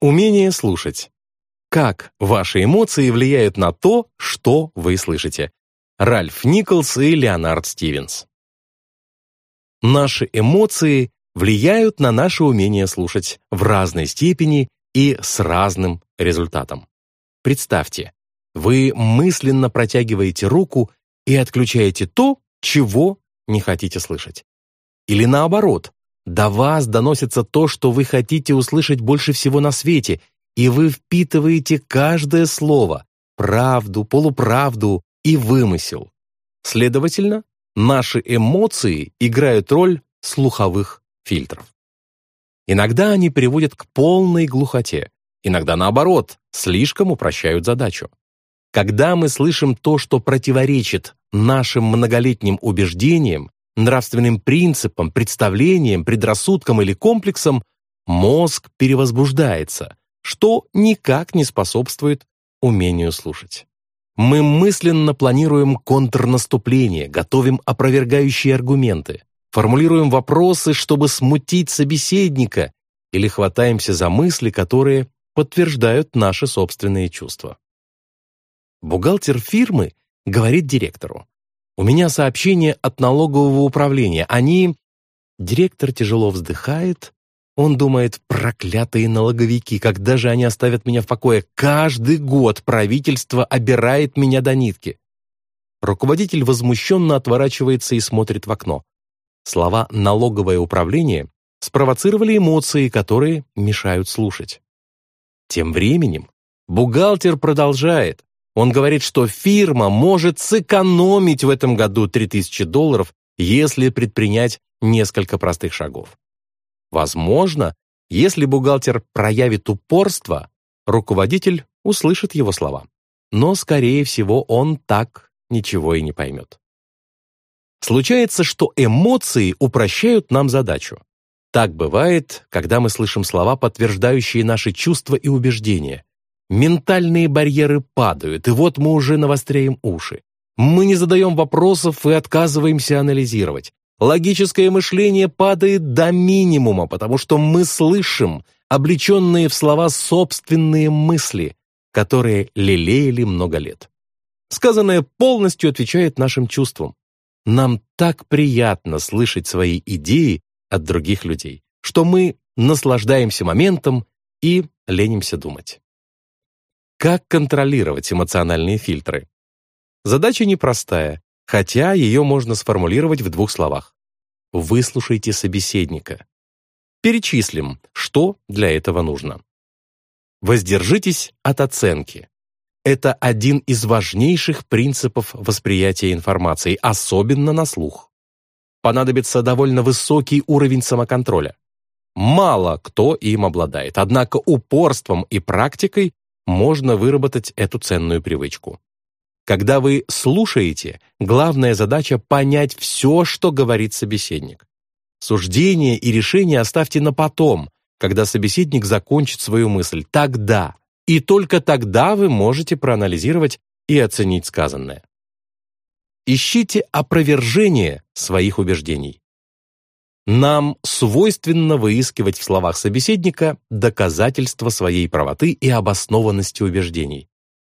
Умение слушать. Как ваши эмоции влияют на то, что вы слышите? Ральф Николс и Леонард Стивенс. Наши эмоции влияют на наше умение слушать в разной степени и с разным результатом. Представьте, вы мысленно протягиваете руку и отключаете то, чего не хотите слышать. Или наоборот, до вас доносится то, что вы хотите услышать больше всего на свете, и вы впитываете каждое слово, правду, полуправду и вымысел. Следовательно, наши эмоции играют роль слуховых фильтров. Иногда они приводят к полной глухоте, иногда наоборот, слишком упрощают задачу. Когда мы слышим то, что противоречит нашим многолетним убеждениям, нравственным принципам, представлениям, предрассудкам или комплексам, мозг перевозбуждается, что никак не способствует умению слушать. Мы мысленно планируем контрнаступление, готовим опровергающие аргументы, формулируем вопросы, чтобы смутить собеседника, или хватаемся за мысли, которые подтверждают наши собственные чувства. Бухгалтер фирмы говорит директору, «У меня сообщение от налогового управления. Они...» Директор тяжело вздыхает. Он думает, проклятые налоговики, когда же они оставят меня в покое? Каждый год правительство обирает меня до нитки. Руководитель возмущенно отворачивается и смотрит в окно. Слова «налоговое управление» спровоцировали эмоции, которые мешают слушать. Тем временем бухгалтер продолжает. Он говорит, что фирма может сэкономить в этом году 3000 долларов, если предпринять несколько простых шагов. Возможно, если бухгалтер проявит упорство, руководитель услышит его слова. Но, скорее всего, он так ничего и не поймет. Случается, что эмоции упрощают нам задачу. Так бывает, когда мы слышим слова, подтверждающие наши чувства и убеждения. Ментальные барьеры падают, и вот мы уже навостряем уши. Мы не задаем вопросов и отказываемся анализировать. Логическое мышление падает до минимума, потому что мы слышим облеченные в слова собственные мысли, которые лелеяли много лет. Сказанное полностью отвечает нашим чувствам. Нам так приятно слышать свои идеи от других людей, что мы наслаждаемся моментом и ленимся думать. Как контролировать эмоциональные фильтры? Задача непростая, хотя ее можно сформулировать в двух словах. Выслушайте собеседника. Перечислим, что для этого нужно. Воздержитесь от оценки. Это один из важнейших принципов восприятия информации, особенно на слух. Понадобится довольно высокий уровень самоконтроля. Мало кто им обладает, однако упорством и практикой можно выработать эту ценную привычку. Когда вы слушаете, главная задача — понять все, что говорит собеседник. Суждение и решение оставьте на потом, когда собеседник закончит свою мысль. Тогда и только тогда вы можете проанализировать и оценить сказанное. Ищите опровержение своих убеждений. Нам свойственно выискивать в словах собеседника доказательства своей правоты и обоснованности убеждений.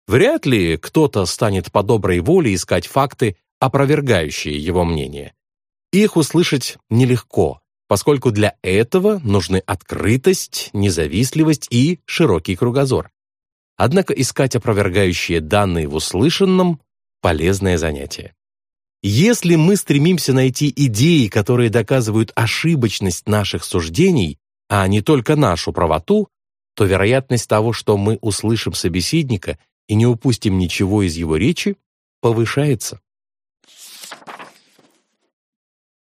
Вряд ли кто-то станет по доброй воле искать факты, опровергающие его мнение. Их услышать нелегко, поскольку для этого нужны открытость, независливость и широкий кругозор. Однако искать опровергающие данные в услышанном – полезное занятие. Если мы стремимся найти идеи, которые доказывают ошибочность наших суждений, а не только нашу правоту, то вероятность того, что мы услышим собеседника и не упустим ничего из его речи, повышается.